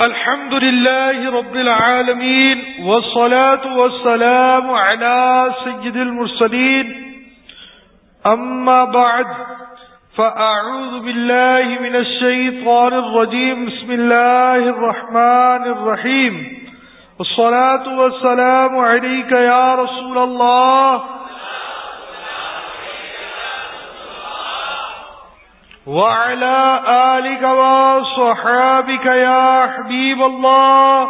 الحمد لله رب العالمين والصلاة والسلام على سيد المرسلين. أما بعد، فأعوذ بالله من الشيطان الرجيم. بسم الله الرحمن الرحيم. والصلاة والسلام عليك يا رسول الله. وعلى آلك وصحابك يا حبيب الله.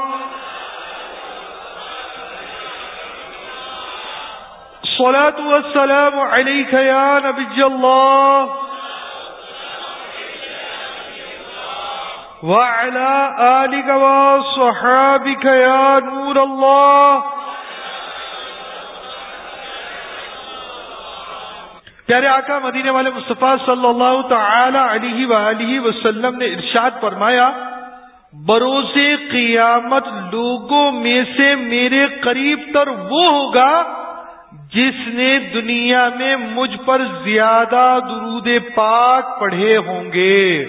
الصلاة والسلام عليك يا نبي الله. وعلى آلك وصحابك يا نور الله. پیارے آقا مدینے والے مصطفیٰ صلی اللہ تعالی علیہ وآلہ وسلم نے ارشاد فرمایا، بروز قیامت لوگوں میں سے میرے قریب تر وہ ہوگا جس نے دنیا میں مجھ پر زیادہ درود پاک پڑھے ہوں گے۔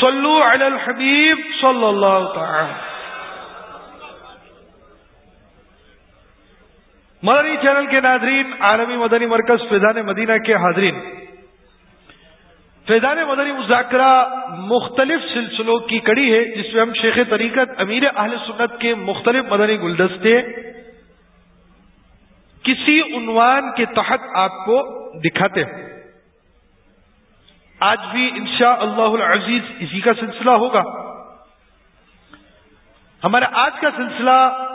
صلو علی الحبیب صلی اللہ تعالی۔ مدنی چینل کے ناظرین، عالمی مدنی مرکز فیضان مدینہ کے حاضرین۔ فیضان مدنی مذاکرہ مختلف سلسلوں کی کڑی ہے، جس میں ہم شیخ طریقت امیر اہل سنت کے مختلف مدنی گلدستے کسی عنوان کے تحت آپ کو دکھاتے ہیں۔ آج بھی انشاء اللہ العزیز اسی کا سلسلہ ہوگا۔ ہمارا آج کا سلسلہ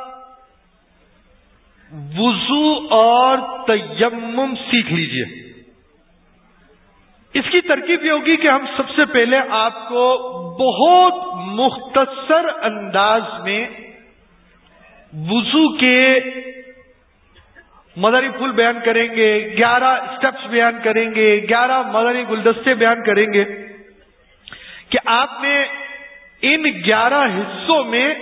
وضو اور تیمم سیکھ لیجیے۔ اس کی ترکیب یہ ہوگی کہ ہم سب سے پہلے آپ کو بہت مختصر انداز میں وضو کے مدری پھول بیان کریں گے، گیارہ اسٹیپس بیان کریں گے، گیارہ مدری گلدستے بیان کریں گے کہ آپ نے ان گیارہ حصوں میں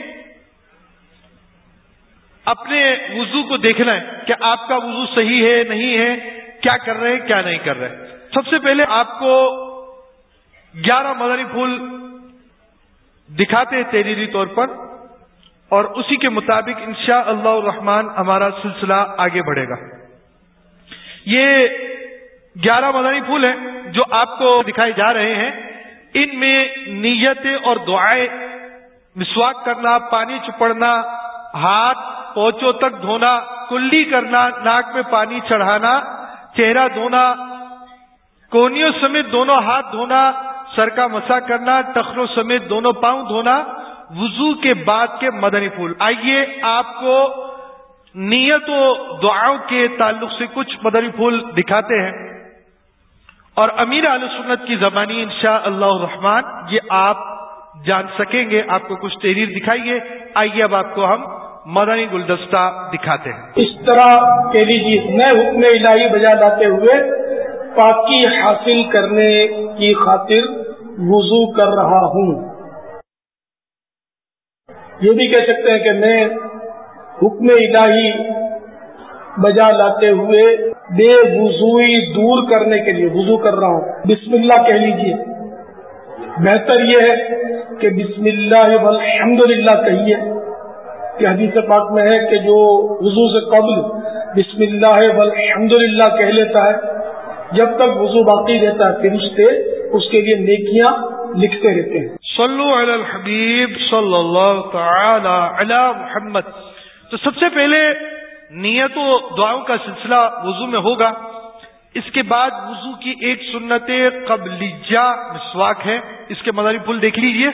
اپنے وضو کو دیکھنا ہے کہ آپ کا وضو صحیح ہے، نہیں ہے، کیا کر رہے ہیں، کیا نہیں کر رہے۔ سب سے پہلے آپ کو گیارہ مدنی پھول دکھاتے ہیں تحریری طور پر، اور اسی کے مطابق انشاء اللہ الرحمن ہمارا سلسلہ آگے بڑھے گا۔ یہ گیارہ مدنی پھول ہیں جو آپ کو دکھائے جا رہے ہیں۔ ان میں نیتیں اور دعائیں، مسواک کرنا، پانی چپڑنا، ہاتھ پوچھوں تک دھونا، کلی کرنا، ناک میں پانی چڑھانا، چہرہ دھونا، کونیوں سمیت دونوں ہاتھ دھونا، سر کا مسا کرنا ٹخروں سمیت دونوں پاؤں دھونا، وضو کے بعد کے مدنی پھول۔ آئیے آپ کو نیت و دعاؤں کے تعلق سے کچھ مدنی پھول دکھاتے ہیں۔ اور امیر علیہ سنت کی زبانی انشاء اللہ الرحمن، یہ آپ جان سکیں گے، آپ کو کچھ تحریر دکھائیے۔ آئیے اب آپ کو ہم مدنی گلدستہ دکھاتے ہیں۔ اس طرح کہہ لیجیے میں حکم الہی بجا لاتے ہوئے پاکی حاصل کرنے کی خاطر وضو کر رہا ہوں۔ یہ بھی کہہ سکتے ہیں کہ میں حکم الہی بجا لاتے ہوئے بے وضوئی دور کرنے کے لیے وضو کر رہا ہوں۔ بسم اللہ کہہ لیجیے بہتر یہ ہے کہ بسم اللہ الحمد للہ کہیے۔ کہ حدیث پاک میں ہے کہ جو وضو سے قبل بسم اللہ والحمد للہ کہہ لیتا ہے، جب تک وضو باقی رہتا ہے، فرشتے اس کے لیے نیکیاں لکھتے رہتے ہیں۔ صلو علی الحبیب صلی اللہ تعالی علی محمد۔ تو سب سے پہلے نیت و دعاؤں کا سلسلہ وضو میں ہوگا۔ اس کے بعد وضو کی ایک سنت قبلیجہ مسواک ہے۔ اس کے مداری پھول دیکھ لیجیے۔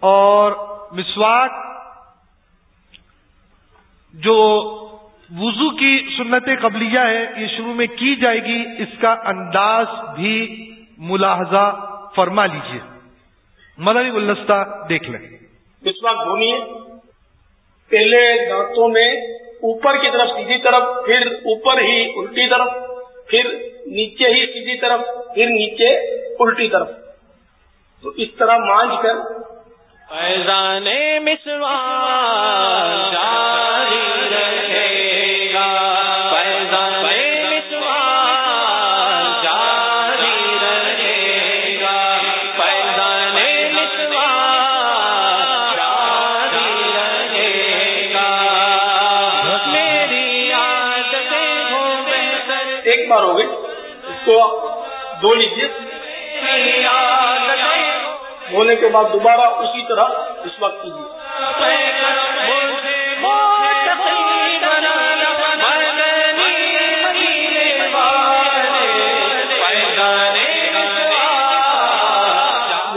اور مسواک جو وضو کی سنت قبلیہ ہے یہ شروع میں کی جائے گی اس کا انداز بھی ملاحظہ فرما لیجیے۔ مدنی گلدستہ دیکھ لیں۔ اس وقت دھونی پہلے دانتوں میں اوپر کی طرف سیدھی طرف پھر اوپر ہی الٹی طرف پھر نیچے ہی سیدھی طرف پھر نیچے الٹی طرف۔ تو اس طرح مانج کر۔ فیضان مسوا کرنے کے بعد دوبارہ اسی طرح اس وقت کیجیے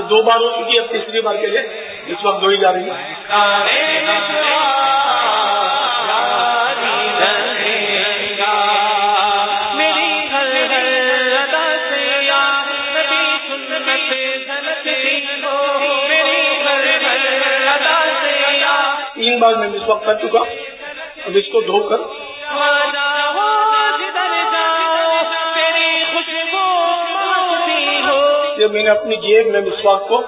دو بار ہو چکی ہے تیسری بار کے لیے اس وقت دوڑی جا رہی ہے۔ تین بار میں اس کر چکا۔ اب اس کو دھو کر۔ یہ میں نے اپنی جیب میں مسواک کو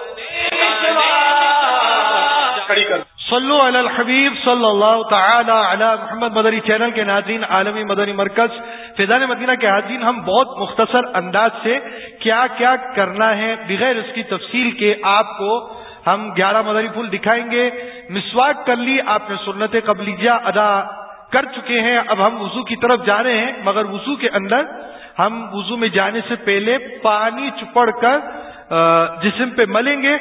کھڑی کر۔ صلو علی الحبیب صلی اللہ تعالی علی محمد مدنی چینل کے ناظرین، عالمی مدنی مرکز، فیضان مدینہ کے حاضرین، ہم بہت مختصر انداز سے کیا کیا کرنا ہے، بغیر اس کی تفصیل کے آپ کو ہم گیارہ مدنی پھول دکھائیں گے۔ مسواک کر لی، آپ نے سنت قبلیجہ ادا کر چکے ہیں۔ اب ہم وضو کی طرف جا رہے ہیں، مگر وضو کے اندر ہم وضو میں جانے سے پہلے پانی چپڑ کر جسم پہ ملیں گے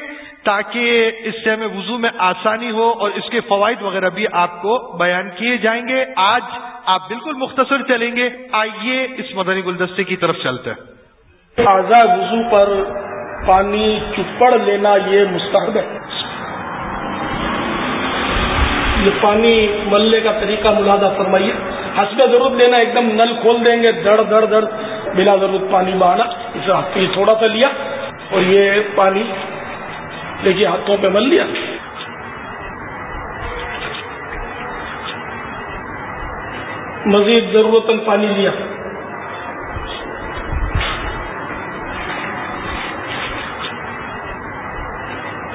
تاکہ اس سے ہمیں وضو میں آسانی ہو اور اس کے فوائد وغیرہ بھی آپ کو بیان کیے جائیں گے۔ آج آپ بالکل مختصر چلیں گے۔ آئیے اس مدنی گلدستے کی طرف چلتے ہیں۔ آزاد وضو پر پانی چپڑ لینا یہ مستحب ہے۔ یہ پانی ملنے کا طریقہ ملادہ فرمائیے۔ حسب ضرورت لینا ایک دم نل کھول دیں گے، دڑ دڑ دڑ، بلا ضرورت پانی بہانا اسے یہ تھوڑا سا لیا اور یہ پانی دیکھیے ہاتھوں پہ مل لیا۔ مزید ضرورت پانی لیا۔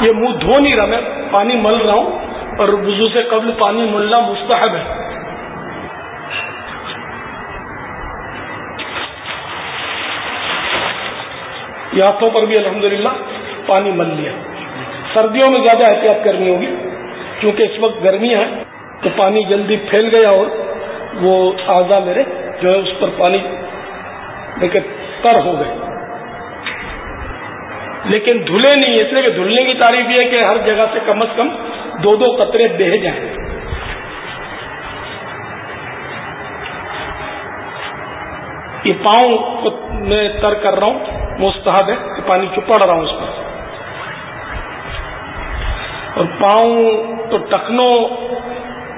یہ منہ دھو نہیں رہا، میں پانی مل رہا ہوں اور وضو سے قبل پانی ملنا مستحب ہے۔ ہاتھوں پر بھی الحمدللہ پانی مل لیا۔ سردیوں میں زیادہ احتیاط کرنی ہوگی، کیونکہ اس وقت گرمی ہے، تو پانی جلدی پھیل گیا اور وہ آزا میرے جو ہے اس پر پانی دیکھے تر ہو گئے۔ لیکن دھلے نہیں، اس لیے کہ دھلنے کی تعریف یہ ہے کہ ہر جگہ سے کم از کم دو دو قطرے بہ جائیں۔ یہ پاؤں کو میں تر کر رہا ہوں، مستحب ہے کہ پانی چپڑ رہا ہوں اس پر۔ اور پاؤں تو ٹکنوں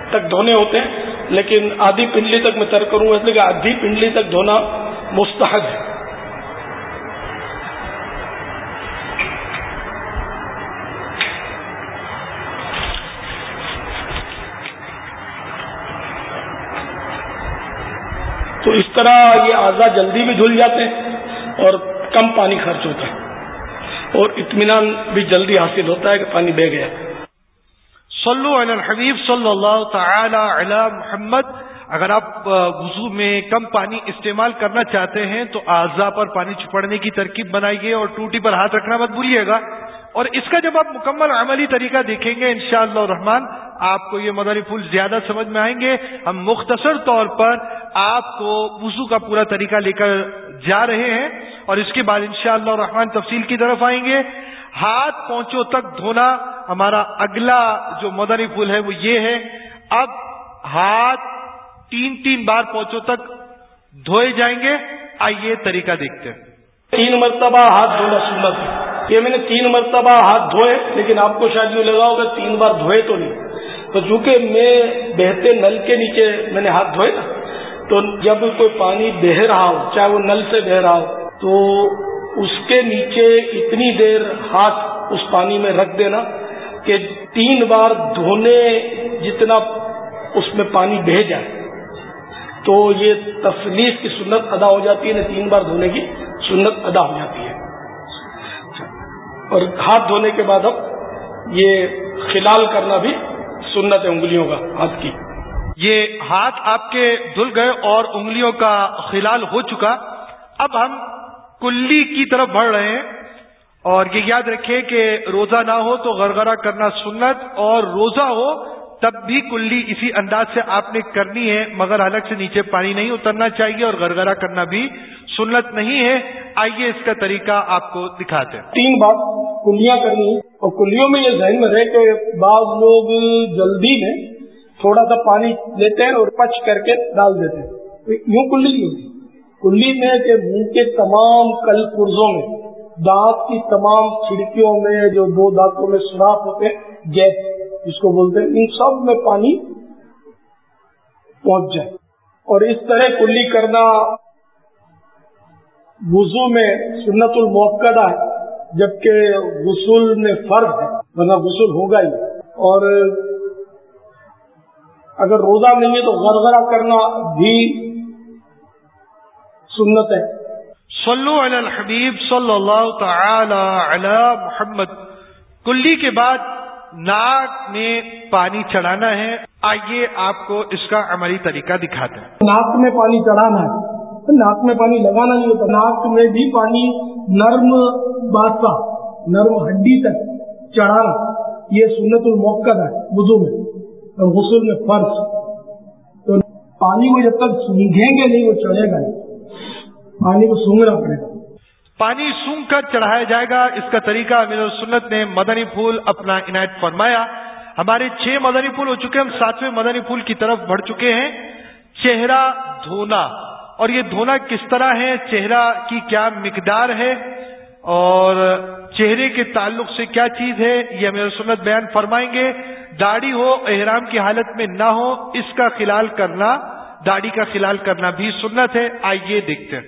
تک دھونے ہوتے ہیں، لیکن آدھی پنڈلی تک میں تر کروں اس لیے کہ آدھی پنڈلی تک دھونا مستحب ہے۔ تو اس طرح یہ اعضا جلدی بھی دھل جاتے ہیں اور کم پانی خرچ ہوتا ہے اور اطمینان بھی جلدی حاصل ہوتا ہے کہ پانی بہ گیا۔ صلو علی الحبیب صلی اللہ تعالی علی محمد۔ اگر آپ وضو میں کم پانی استعمال کرنا چاہتے ہیں تو اعضا پر پانی چھپڑنے کی ترکیب بنائیے اور ٹوٹی پر ہاتھ رکھنا مت بھولیے گا۔ اور اس کا جب آپ مکمل عملی طریقہ دیکھیں گے انشاءاللہ الرحمن آپ کو یہ مدنی پھول زیادہ سمجھ میں آئیں گے۔ ہم مختصر طور پر آپ کو وضو کا پورا طریقہ لے کر جا رہے ہیں اور اس کے بعد انشاءاللہ الرحمن تفصیل کی طرف آئیں گے۔ ہاتھ پہنچوں تک دھونا ہمارا اگلا جو مدنی پھول ہے وہ یہ ہے۔ اب ہاتھ تین تین بار پہنچوں تک دھوئے جائیں گے۔ آئیے طریقہ دیکھتے ہیں۔ تین مرتبہ ہاتھ دھونا سنت۔ ہے یہ میں نے تین مرتبہ ہاتھ دھوئے، لیکن آپ کو شاید یہ لگا ہوگا تین بار دھوئے تو نہیں۔ تو چونکہ میں بہتے نل کے نیچے میں نے ہاتھ دھوئے نا تو جب کوئی پانی بہ رہا ہو، چاہے وہ نل سے بہ رہا ہو، تو اس کے نیچے اتنی دیر ہاتھ اس پانی میں رکھ دینا کہ تین بار دھونے جتنا اس میں پانی بہ جائے۔ تو یہ تفلیس کی سنت ادا ہو جاتی ہے تین بار دھونے کی سنت ادا ہو جاتی ہے۔ اور ہاتھ دھونے کے بعد اب یہ خلال کرنا بھی سنت ہے انگلیوں کا، ہاتھ کی۔ یہ ہاتھ آپ کے دھل گئے اور انگلیوں کا خلال ہو چکا۔ اب ہم کلی کی طرف بڑھ رہے ہیں اور یہ یاد رکھیں کہ روزہ نہ ہو تو غرغرہ کرنا سنت اور روزہ ہو تب بھی کلی اسی انداز سے آپ نے کرنی ہے، مگر الگ سے نیچے پانی نہیں اترنا چاہیے اور گرگرا کرنا بھی سنت نہیں ہے۔ آئیے اس کا طریقہ آپ کو دکھاتے ہیں۔ تین بات کلیاں کرنی اور کلیوں میں یہ ذہن میں رہے کہ بعض لوگ جلدی میں تھوڑا سا پانی لیتے ہیں اور پچ کر کے ڈال دیتے ہیں۔ یوں کلی نہیں ہوتی۔ کلی میں کہ منہ کے تمام کل پرزوں میں، دانت کی تمام کھڑکیوں میں جو دو دانتوں میں سوراخ ہوتے ہیں، گیس، جس کو بولتے ہیں، ان سب میں پانی پہنچ جائے۔ اور اس طرح کلی کرنا وضو میں سنت الموقع ہے، جبکہ غسل میں فرض ہے، ورنہ غسل ہوگا ہی۔ اور اگر روزہ نہیں ہے تو غرغرہ کرنا بھی سنت ہے۔ صلو علی الحبیب صلی اللہ تعالی علی محمد۔ کلی کے بعد ناک میں پانی چڑھانا ہے۔ آئیے آپ کو اس کا عملی طریقہ دکھاتے ہیں۔ ناک میں پانی چڑھانا ہے۔ ناک میں پانی لگانا نہیں ہوتا۔ ناک میں بھی پانی نرم بادشاہ نرم ہڈی تک چڑھانا۔ یہ سنت الموقع ہے وضو میں۔ غسل میں فرض۔ تو پانی کو جب تک سنگھیں گے نہیں، وہ چڑھے گا پانی کو سونگنا پڑے گا۔ پانی سونگ کر چڑھایا جائے گا۔ اس کا طریقہ امیر سنت نے مدنی پھول اپنا عنایت فرمایا۔ ہمارے چھ مدنی پھول ہو چکے ہم ساتویں مدنی پھول کی طرف بڑھ چکے ہیں۔ چہرہ دھونا۔ اور یہ دھونا کس طرح ہے؟ چہرہ کی کیا مقدار ہے؟ اور چہرے کے تعلق سے کیا چیز ہے؟ یہ امیر سنت بیان فرمائیں گے۔ داڑھی ہو، احرام کی حالت میں نہ ہو، اس کا خلال کرنا، داڑھی کا خلال کرنا بھی سنت ہے۔ آئیے دیکھتے ہیں۔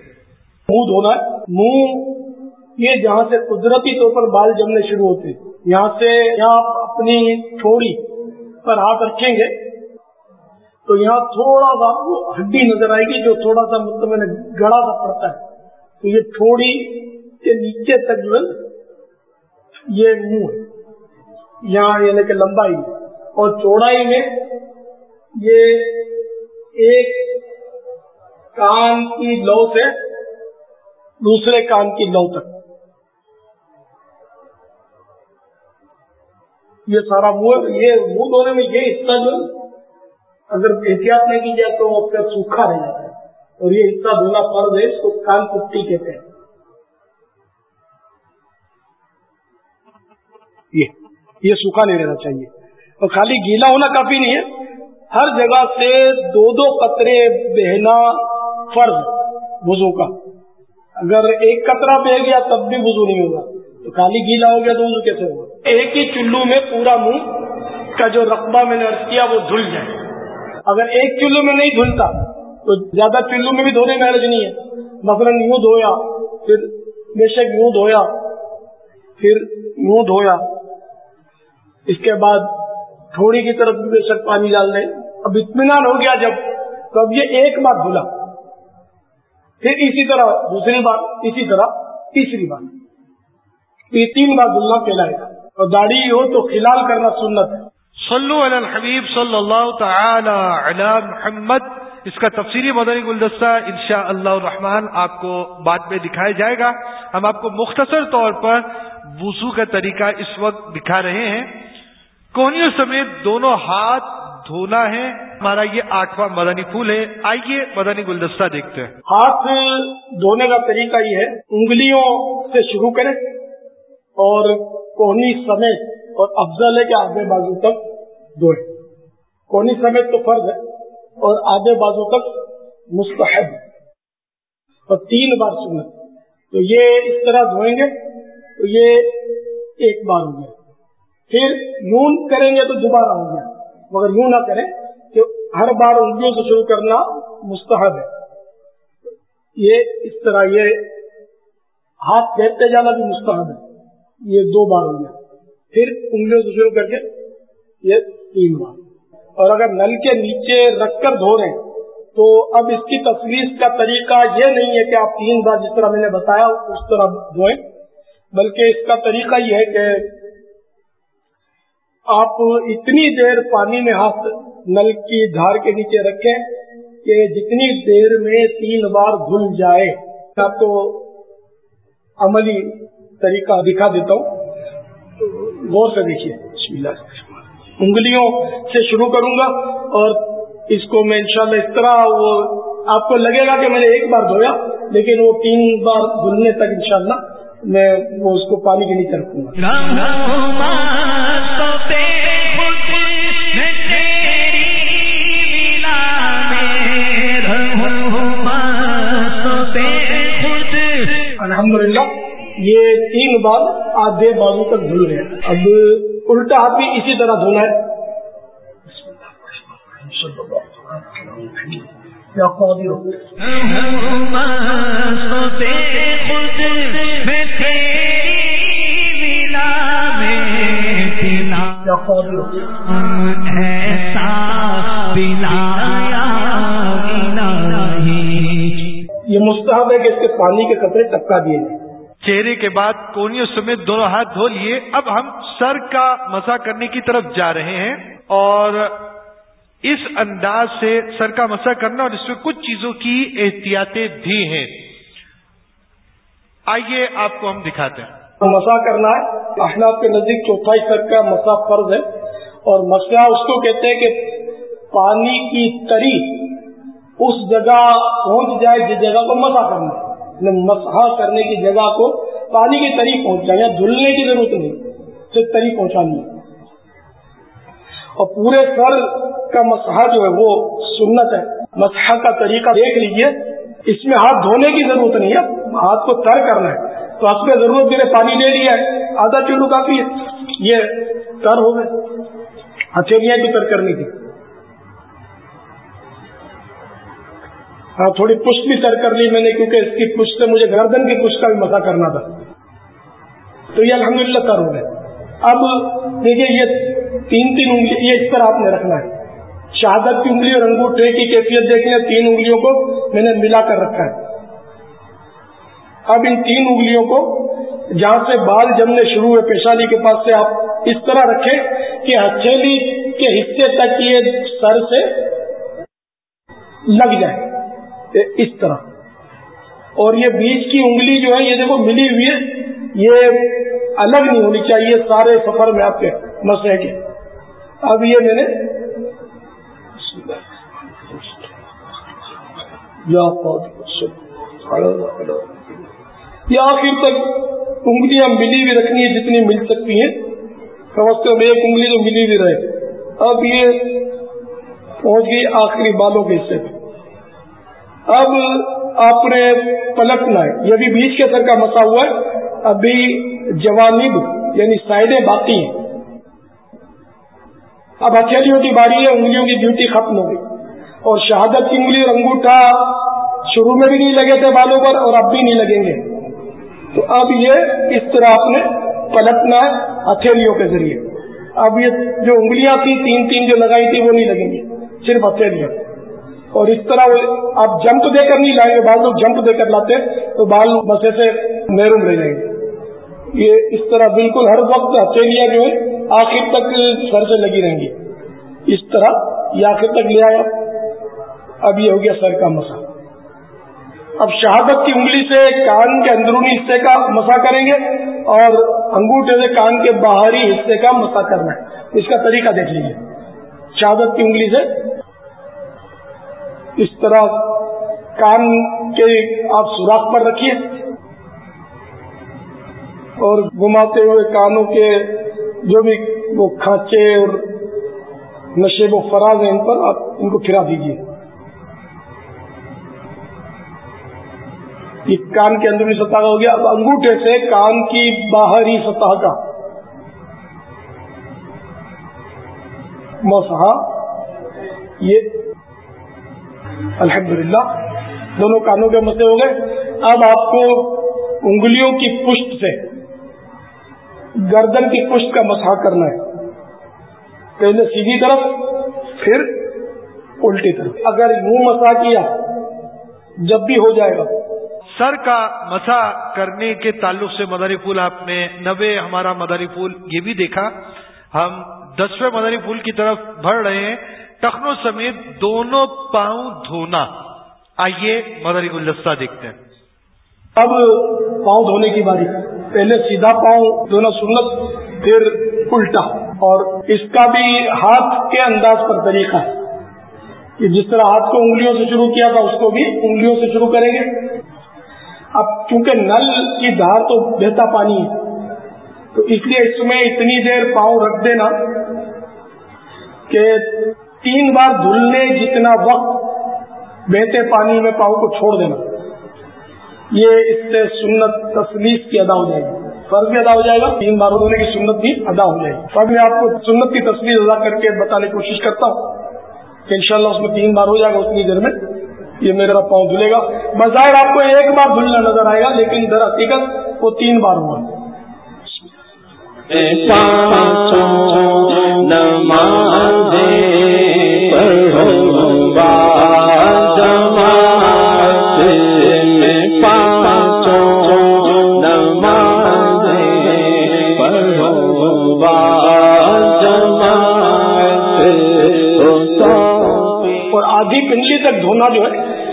منہ دھونا منہ یہ جہاں سے قدرتی طور پر بال جمنے شروع ہوتے یہاں سے یہاں اپنی تھوڑی پر ہاتھ رکھیں گے، تو یہاں تھوڑا سا وہ ہڈی نظر آئے گی جو تھوڑا سا مطلب میں نے گڑا سا پڑتا ہے۔ تو یہ تھوڑی کے نیچے تک جو ہے، یہ منہ ہے۔ یہاں یعنی کہ لمبائی اور چوڑائی میں یہ ایک کان کی لو سے دوسرے کام کی لو تک یہ سارا منہ یہ منہ دھونے میں یہ حصہ جو اگر احتیاط نہیں کی جائے تو پھر سوکھا رہ جاتا ہے۔ اور یہ حصہ دھونا فرض ہے اس کو کان کٹی کہتے ہیں۔ یہ یہ سوکھا نہیں رہنا چاہیے۔ اور خالی گیلا ہونا کافی نہیں ہے۔ ہر جگہ سے دو دو قطرے بہنا فرض وضو کا۔ اگر ایک قطرہ بہ گیا تب بھی وضو نہیں ہوگا۔ تو خالی گیلا ہو گیا تو وضو کیسے ہوگا؟ ایک ہی چلو میں پورا منہ کا جو رقبہ میں نے کیا وہ دھل جائے۔ اگر ایک چلو میں نہیں دھلتا تو زیادہ چلو میں بھی دھونے میں حرج نہیں ہے۔ مثلاً یوں دھویا، پھر بے شک یوں دھویا، پھر یوں دھویا۔ اس کے بعد تھوڑی کی طرف بھی بے شک پانی ڈال دیں۔ اب اطمینان ہو گیا جب، تو اب یہ ایک بار دھلا پھر اسی طرح دوسری بار اسی طرح تیسری بار یہ تین بار دلنا کہلائے گا۔ اور داڑھی ہو تو خلال کرنا سنت ہے۔ صلو علی الحبیب صلی اللہ تعالی علی محمد۔ اس کا تفصیلی مدنی گلدستہ انشاء اللہ الرحمن آپ کو بعد میں دکھایا جائے گا۔ ہم آپ کو مختصر طور پر وضو کا طریقہ اس وقت دکھا رہے ہیں۔ کوہنیوں سمیت دونوں ہاتھ دھونا ہے۔ ہمارا یہ آٹھواں مدنی پھول ہے۔ آئیے مدنی گلدستہ دیکھتے ہیں۔ ہاتھ دھونے کا طریقہ یہ ہے، انگلیوں سے شروع کریں اور کوہنی سمیت اور افضل ہے کہ آگے بازو تک دھوئے کوہنی سمیت تو فرض ہے اور آگے بازو تک مستحب۔ اور تین بار سنت تو یہ اس طرح دھوئیں گے، تو یہ ایک بار ہو گیا۔ پھر یون کریں گے تو دوبارہ ہو گیا مگر یوں نہ کریں کہ ہر بار انگلیوں سے شروع کرنا مستحب ہے۔ یہ اس طرح یہ ہاتھ پھیرتے جانا بھی مستحب ہے۔ یہ دو بار ہو گیا۔ پھر انگلیوں سے شروع کر کے یہ تین بار۔ اور اگر نل کے نیچے رکھ کر دھو رہے ہیں تو اب اس کی تصویر کا طریقہ یہ نہیں ہے کہ آپ تین بار جس طرح میں نے بتایا اس طرح دھوئیں، بلکہ اس کا طریقہ یہ ہے کہ آپ اتنی دیر پانی میں ہاتھ نل کی دھار کے نیچے رکھیں کہ جتنی دیر میں تین بار دھل جائے آپ کو عملی طریقہ دکھا دیتا ہوں؟ غور سے دیکھیے۔ انگلیوں سے شروع کروں گا اور اس کو میں انشاءاللہ اس طرح وہ آپ کو لگے گا کہ میں نے ایک بار دھویا لیکن وہ تین بار دھلنے تک انشاءاللہ میں وہ اس کو پانی کے نیچے رکھوں گا۔ الحمدللہ یہ تین بار آدھے بازو تک دھل گئے اب الٹا ہاتھ بھی اسی طرح دھونا ہے۔ یا یہ مستحب ہے کہ اس کے پانی کے قطرے ٹپکا دیے جائیں۔ چہرے کے بعد کونیوں سمیت دونوں ہاتھ دھو لیے۔ اب ہم سر کا مسا کرنے کی طرف جا رہے ہیں اور اس انداز سے سر کا مسا کرنا اور اس میں کچھ چیزوں کی احتیاطیں بھی ہیں۔ آئیے آپ کو ہم دکھاتے ہیں۔ مسا کرنا ہے۔ احناف کے نزدیک چوتھائی سر کا مسا فرض ہے۔ اور مسا اس کو کہتے ہیں کہ پانی کی تری اس جگہ پہنچ جائے جس جگہ کو مسا کرنا ہے۔ یعنی مسحا کرنے کی جگہ کو پانی کی تری پہنچ جائے یا یعنی دھلنے کی ضرورت نہیں صرف تری پہنچانی ہے۔ اور پورے سر کا مسحا جو ہے وہ سنت ہے۔ مسحا کا طریقہ دیکھ لیجیے۔ اس میں ہاتھ دھونے کی ضرورت نہیں ہے۔ ہاتھ کو تر کرنا ہے۔ تو اس میں ضرورت میرے پانی لے لیا ہے۔ آدھا چلو کافی ہے۔ یہ تر ہو گئے ہتھیلیاں اچھا، بھی تر کرنی تھی۔ ہاں تھوڑی پشت بھی تر کر لی میں نے، کیونکہ اس کی پشت سے مجھے گردن کی پشت کا بھی مسا کرنا تھا۔ تو یہ الحمدللہ تر ہو گئے اب دیکھیے، یہ تین تین انگلی یہ اس طرح آپ نے رکھنا ہے۔ شہادت کی انگلی اور انگوٹھے کی کیفیت دیکھ لیں تین انگلیوں کو میں نے ملا کر رکھا ہے۔ اب ان تین انگلیوں کو جہاں سے بال جمنے شروع ہوئے پیشانی کے پاس سے آپ اس طرح رکھیں کہ ہتھیلی کے حصے تک یہ سر سے لگ جائے۔ اس طرح۔ اور یہ بیچ کی انگلی جو ہے، یہ دیکھو، ملی ہوئی ہے۔ یہ الگ نہیں ہونی چاہیے، سارے سفر میں آپ کے مسئلے کے۔ اب یہ میں نے یہ آخر تک انگلیاں ملی ہوئی رکھنی ہے جتنی مل سکتی ہیں۔ کم از کم ایک انگلی تو ملی ہوئی رہے۔ اب یہ پہنچ گئی آخری بالوں کے حصے پہ اب آپ نے پلٹنا ہے یہ بھی بیچ کے سر کا مسا ہوا ہے۔ ابھی جوانب یعنی سائڈیں باقی ہیں۔ اب ہتھیلیوں کی باری ہے، انگلیوں کی ڈیوٹی ختم ہو گئی۔ اور شہادت کی انگلی اور انگوٹھا شروع میں بھی نہیں لگے تھے بالوں پر اور اب بھی نہیں لگیں گے۔ تو اب یہ اس طرح آپ نے پلٹنا ہے ہتھیلیوں کے ذریعے۔ اب یہ جو انگلیاں تھیں، تین تین جو لگائی تھی وہ نہیں لگیں گی، صرف ہتھیلیاں۔ اور اس طرح وہ آپ جمپ دے کر نہیں لائیں گے، بعض لوگ جمپ دے کر لاتے تو بال مسے سے محروم رہ جائیں گے۔ یہ اس طرح بالکل ہر وقت ہتھیلیاں جو ہے آخر تک سر سے لگی رہیں گی۔ اس طرح یہ آخر تک لے آیا۔ اب یہ ہو گیا سر کا مسا اب شہادت کی انگلی سے کان کے اندرونی حصے کا مسا کریں گے اور انگوٹھے سے کان کے باہری حصے کا مسا کرنا ہے۔ اس کا طریقہ دیکھ لیجیے شہادت کی انگلی سے اس طرح کان کے آپ سوراخ پر رکھیے اور گھماتے ہوئے کانوں کے جو بھی وہ کھانچے اور نشے و فراز ہیں، ان پر آپ ان کو پھرا دیجیے یہ کان کے اندرونی سطح کا ہو گیا۔ اب انگوٹھے سے کان کی باہری سطح کا۔ موسا یہ الحمدللہ، دونوں کانوں کے مسئلے ہو گئے۔ اب آپ کو انگلیوں کی پشت سے، گردن کی پشت کا مسا کرنا ہے۔ پہلے سیدھی طرف، پھر الٹی طرف۔ اگر یوں مسا کیا، جب بھی ہو جائے گا۔ سر کا مسا کرنے کے تعلق سے مداری پھول آپ نے نوے ہمارا مداری پھول یہ بھی دیکھا۔ ہم دسویں مداری پھول کی طرف بڑھ رہے ہیں۔ ٹخنوں سمیت دونوں پاؤں دھونا۔ آئیے مداری گلدستہ دیکھتے ہیں۔ اب پاؤں دھونے کی باری پہلے سیدھا پاؤں دھونا سنت، پھر الٹا۔ اور اس کا بھی ہاتھ کے انداز پر طریقہ۔ ہے کہ جس طرح ہاتھ کو انگلیوں سے شروع کیا تھا، اس کو بھی انگلیوں سے شروع کریں گے۔ اب چونکہ نل کی دھار تو بہتا پانی ہے، تو اس لیے اس میں اتنی دیر پاؤں رکھ دینا کہ تین بار دھلنے جتنا وقت بہتے پانی میں پاؤں کو چھوڑ دینا۔ یہ اس سے سنت تصویر کی ادا ہو جائے گی۔ فرض بھی ادا ہو جائے گا، تین بار دھونے کی سنت بھی ادا ہو جائے گی۔ فرض میں آپ کو سنت کی تصویر ادا کر کے بتانے کی کوشش کرتا ہوں کہ انشاءاللہ اس میں تین بار ہو جائے گا اتنی دیر میں یہ میرا پاؤں دھلے گا۔ بظاہر آپ کو ایک بار دھلنا نظر آئے گا، لیکن در حقیقت وہ تین بار ہوا۔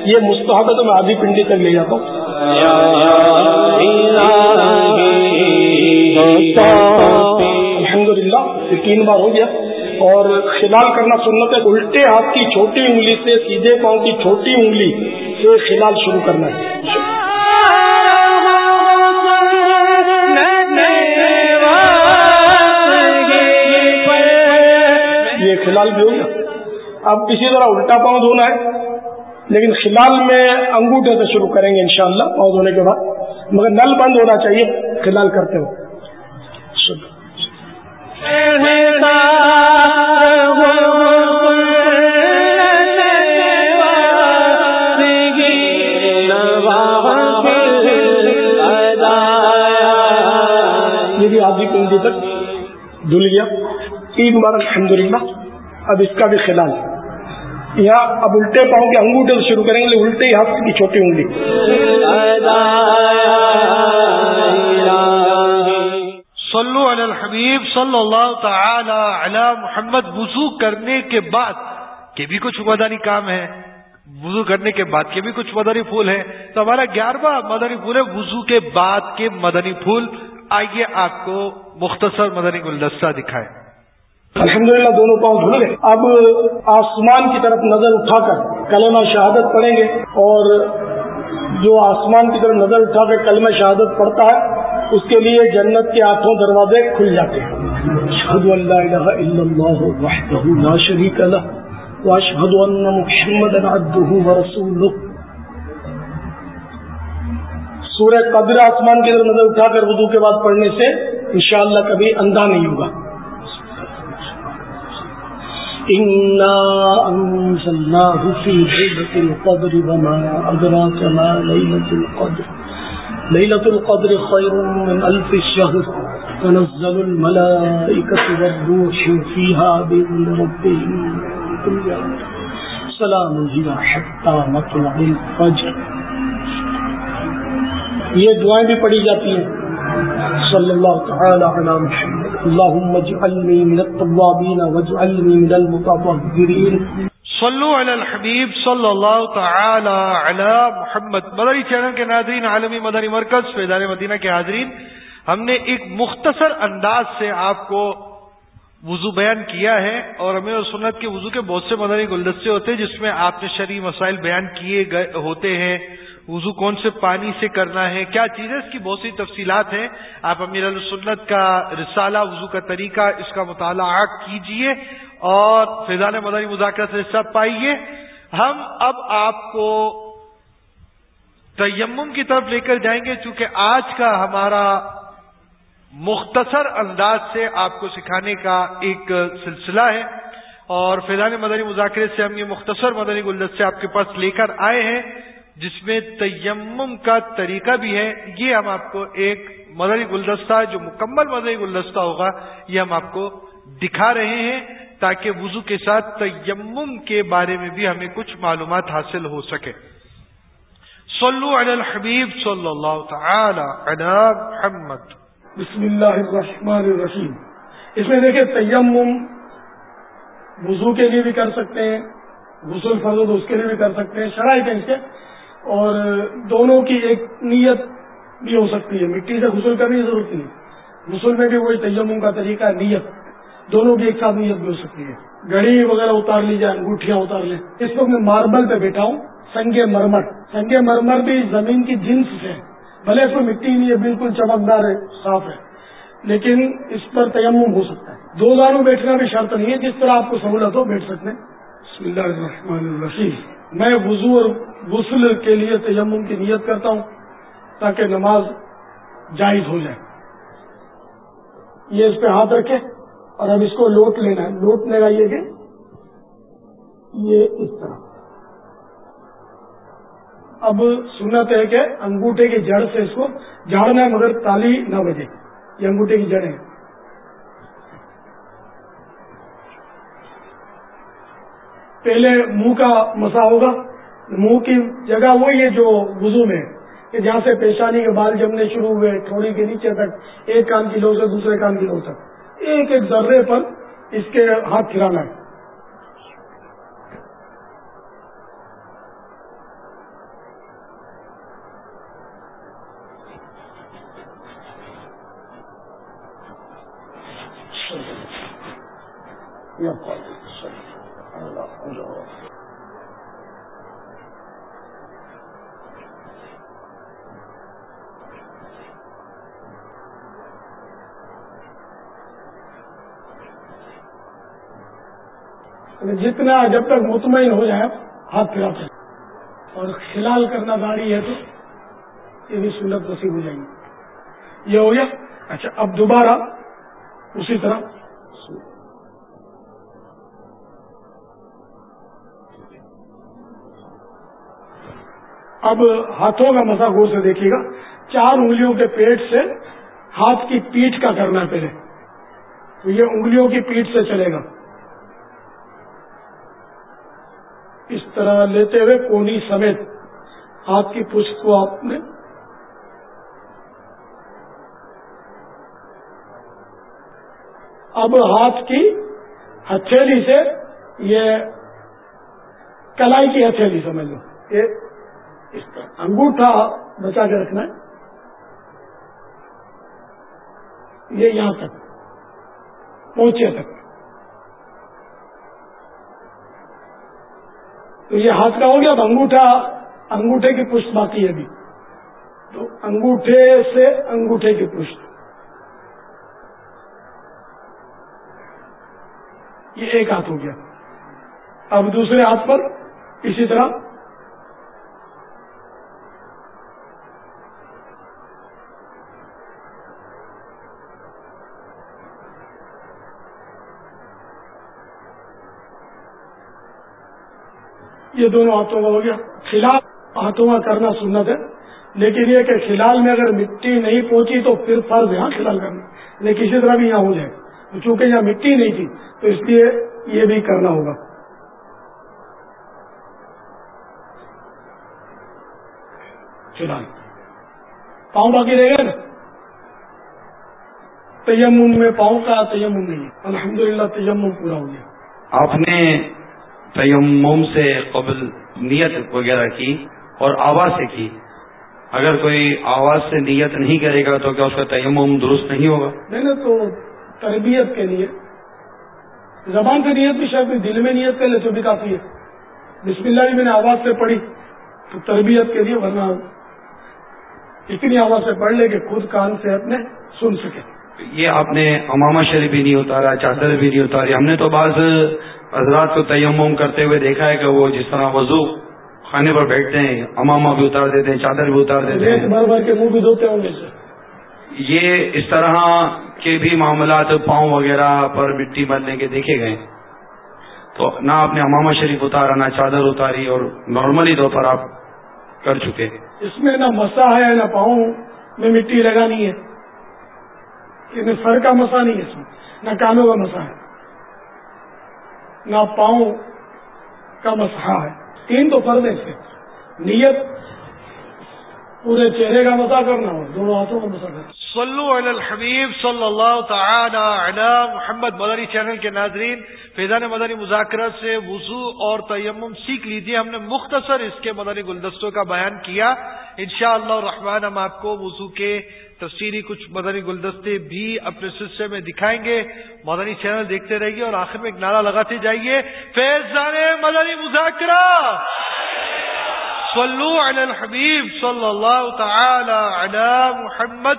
یہ مستحب ہے تو میں آدھی پنڈلی تک لے جاتا ہوں۔ الحمد للہ یہ تین بار ہو گیا۔ اور خلال کرنا سنت ہے الٹے ہاتھ کی چھوٹی انگلی سے سیدھے پاؤں کی چھوٹی انگلی سے خلال شروع کرنا ہے۔ یہ خلال بھی ہو گیا۔ اب اسی طرح الٹا پاؤں دھونا ہے۔ لیکن خلال میں انگوٹھے سے شروع کریں گے انشاءاللہ پاؤں دھونے کے بعد۔ مگر نل بند ہونا چاہیے، خلال کرتے ہو۔ یہ بھی آدھی کنڈی تک دھل گیا۔ تین بار الحمد للہ اب اس کا بھی خلال۔ یہاں اب الٹے پاؤں کے انگوٹھے سے شروع کریں گے، الٹے ہی ہاتھ کی چھوٹی انگلی۔ صلو علی الحبیب، صلی اللہ تعالی علی محمد۔ وضو کرنے کے بعد کے بھی کچھ مدانی کام ہے وضو کرنے کے بعد کے بھی کچھ مدنی پھول ہے تو ہمارا گیارہواں مدنی پھول ہے وضو کے بعد کے مدنی پھول۔ آئیے آپ کو مختصر مدنی گلدستہ دکھائے الحمدللہ دونوں پاؤں دھل گئے۔ اب آسمان کی طرف نظر اٹھا کر کلمہ شہادت پڑھیں گے اور جو آسمان کی طرف نظر اٹھا کر کلمہ شہادت پڑھتا ہے اس کے لیے جنت کے آٹھوں دروازے کھل جاتے ہیں۔ اشہد الہ الا اللہ وحدہ لا شریک لہ واشہد ان محمد عبدہ ورسولہ سورہ قدر آسمان کی طرف نظر اٹھا کر وضو کے بعد پڑھنے سے انشاءاللہ کبھی اندھا نہیں ہوگا۔ إنا في ليلة القدر وما أدراك ما ليلة القدر ليلة القدر خير من ألف الشهر تنزل الملائكة والروح فيها بإذن ربهم كل يوم. سلام هي حتى مطلع الفجر. یہ دعائیں بھی پڑھی جاتی ہیں. صلی اللہ تعالی علی محمد. اللهم اجعلني من التوابين واجعلني من المتطهرين. صلو علی الحبیب صلی اللہ تعالی علی محمد. مدری چینل کے ناظرین، عالمی مدنی مرکز، فیضان مدینہ کے حاضرین، ہم نے ایک مختصر انداز سے آپ کو وضو بیان کیا ہے اور ہمیں اور سنت کے وضو کے بہت سے مدنی گلدستے ہوتے ہیں جس میں آپ نے شرعی مسائل بیان کیے ہوتے ہیں۔ وضو کون سے پانی سے کرنا ہے؟ کیا چیزیں اس کی بہت سی تفصیلات ہیں۔ آپ امیر السنت کا رسالہ، وضو کا طریقہ، اس کا مطالعہ کیجیے اور فیضان مدنی مذاکرہ سے سب پائیے۔ ہم اب آپ کو تیمم کی طرف لے کر جائیں گے، چونکہ آج کا ہمارا مختصر انداز سے آپ کو سکھانے کا ایک سلسلہ ہے۔ اور فیضان مدنی مذاکرے سے ہم یہ مختصر مدنی گلدست سے آپ کے پاس لے کر آئے ہیں۔ جس میں تیمم کا طریقہ بھی ہے، یہ ہم آپ کو ایک مدنی گلدستہ، جو مکمل مدنی گلدستہ ہوگا، یہ ہم آپ کو دکھا رہے ہیں تاکہ وضو کے ساتھ تیمم کے بارے میں بھی ہمیں کچھ معلومات حاصل ہو سکے۔ صلو علی الحبیب صلی اللہ تعالی علی محمد۔ بسم اللہ الرحمن الرحیم۔ اس میں دیکھیں، تیمم وضو کے لیے بھی کر سکتے ہیں، غسل فرض اس کے لیے بھی کر سکتے ہیں، شرائط ہے اس کے۔ اور دونوں کی ایک نیت بھی ہو سکتی ہے۔ مٹی سے غسل کرنے کی ضرورت نہیں۔ غسل میں بھی وہی تیمم کا طریقہ ہے، نیت۔ دونوں کی ایک ساتھ نیت بھی ہو سکتی ہے۔ گھڑی وغیرہ اتار لی جائے انگوٹھیاں اتار لیں۔ اس وقت میں ماربل پہ بیٹھا ہوں، سنگ مرمر۔ سنگ مرمر بھی زمین کی جنس سے بھلے اس میں مٹی نہیں ہے، بالکل چمکدار ہے، صاف ہے۔ لیکن اس پر تیمم ہو سکتا ہے۔ دو داروں بیٹھنا بھی شرط نہیں ہے، جس طرح آپ کو سہولت ہو بیٹھ سکتے ہیں۔ بسم اللہ الرحمن الرحیم۔ میں وضو اور غسل کے لیے تیمم کی نیت کرتا ہوں تاکہ نماز جائز ہو جائے۔ یہ اس پہ ہاتھ رکھے اور اب اس کو لوٹ لینا ہے۔ لوٹ لگائیے کہ یہ اس طرح۔ اب سنت ہے کہ انگوٹھے کی جڑ سے اس کو جھاڑنا ہے مگر تالی نہ بجے۔ یہ انگوٹھے کی جڑ ہے۔ پہلے منہ کا مسا ہوگا۔ منہ کی جگہ وہی ہے جو وضو میں۔ کہ جہاں سے پیشانی کے بال جمنے شروع ہوئے، تھوڑی کے نیچے تک، ایک کان کی لو سے دوسرے کان کی لو تک۔ ایک ایک ذرے پر اس کے ہاتھ پھرانا ہے۔ جتنا جب تک مطمئن ہو جائے، ہاتھ پھراتے اور خلال کرنا گاڑی ہے تو یہ بھی سنت نصیب ہو جائیں گی یہ ہو گیا۔ اچھا اب دوبارہ اسی طرح۔ اب ہاتھوں کا مسا غور سے دیکھیے گا۔ چار انگلیوں کے پیٹ سے ہاتھ کی پیٹھ کا کرنا ہے پہلے۔ تو یہ انگلیوں کی پیٹھ سے چلے گا اس طرح لیتے ہوئے کونی سمیت ہاتھ کی پشت کو آپ نے اب ہاتھ کی ہتھیلی سے یہ کلائی کی ہتھیلی سمجھ لو۔ یہ اس طرح انگوٹھا بچا کے رکھنا ہے۔ یہ یہاں تک پہنچے تک۔ تو یہ ہاتھ کا ہو گیا تو انگوٹھا، انگوٹھے کی پشت باقی ہے ابھی۔ تو انگوٹھے سے انگوٹھے کی پشت۔ یہ ایک ہاتھ ہو گیا۔ اب دوسرے ہاتھ پر اسی طرح یہ دونوں ہاتھوں کا ہو گیا۔ کھلال ہاتھوں کا کرنا سنت ہے۔ لیکن یہ کہ کھلال میں اگر مٹی نہیں پہنچی تو پھر فرض یہاں کھلال کرنا۔ لیکن کسی طرح بھی یہاں ہو جائے۔ چونکہ یہاں مٹی نہیں تھی، تو اس لیے یہ بھی کرنا ہوگا۔ پاؤں باقی رہ گئے نا؟ تیمن میں پاؤں کا تیمن نہیں ہے۔ الحمد للہ تیمن پورا ہو گیا۔ آپ نے تیمم سے قبل نیت وغیرہ کی اور آواز سے کی۔ اگر کوئی آواز سے نیت نہیں کرے گا تو کیا اس کا تیمم درست نہیں ہوگا؟ نہیں تو تربیت کے لیے۔ زبان سے نیت بھی شاید دل میں نیت کر لے تو بھی کافی ہے۔ بسم اللہ بھی میں نے آواز سے پڑھی تو تربیت کے لیے ورنہ اتنی آواز سے پڑھ لے کہ خود کان سے اپنے سن سکے۔ یہ آپ نے امامہ شریف بھی نہیں اتارا چادر بھی نہیں اتاری۔ ہم نے تو بعض حضرات کو تیمم کرتے ہوئے دیکھا ہے کہ وہ جس طرح وضو خانے پر بیٹھتے ہیں امامہ بھی اتار دیتے ہیں چادر بھی اتار دیتے ہیں۔ کے منہ بھی دھوتے ہوں گے یہ اس طرح کے بھی معاملات پاؤں وغیرہ پر مٹی بننے کے دیکھے گئے۔ تو نہ آپ نے امامہ شریف اتارا نہ چادر اتاری اور نارملی طور پر آپ کر چکے۔ اس میں نہ مسا ہے نہ پاؤں میں مٹی لگانی ہے۔ سر کا مسا نہیں ہے اس میں نہ کانوں کا مسا ہے۔ نہ پاؤں کا مسا ہے۔ تین تو فرد سے نیت، پورے چہرے کا مسا کرنا ہو، دونوں ہاتھوں کا مسا کرنا۔ صلو علی الحبیب صلی اللہ تعالی علی محمد مدنی چینل کے ناظرین، فیضان مدنی مذاکرت سے وضو اور تیمم سیکھ لیجیے ہم نے مختصر اس کے مدنی گلدستوں کا بیان کیا۔ انشاءاللہ الرحمن ہم آپ کو وضو کے تفسیری کچھ مدنی گلدستے بھی اپنے سلسلے میں دکھائیں گے۔ مدنی چینل دیکھتے رہیے اور آخر میں ایک نعرہ لگاتے جائیے۔ فیضان مدنی مذاکرہ۔ صلو علی الحبیب صلی اللہ تعالی علی محمد۔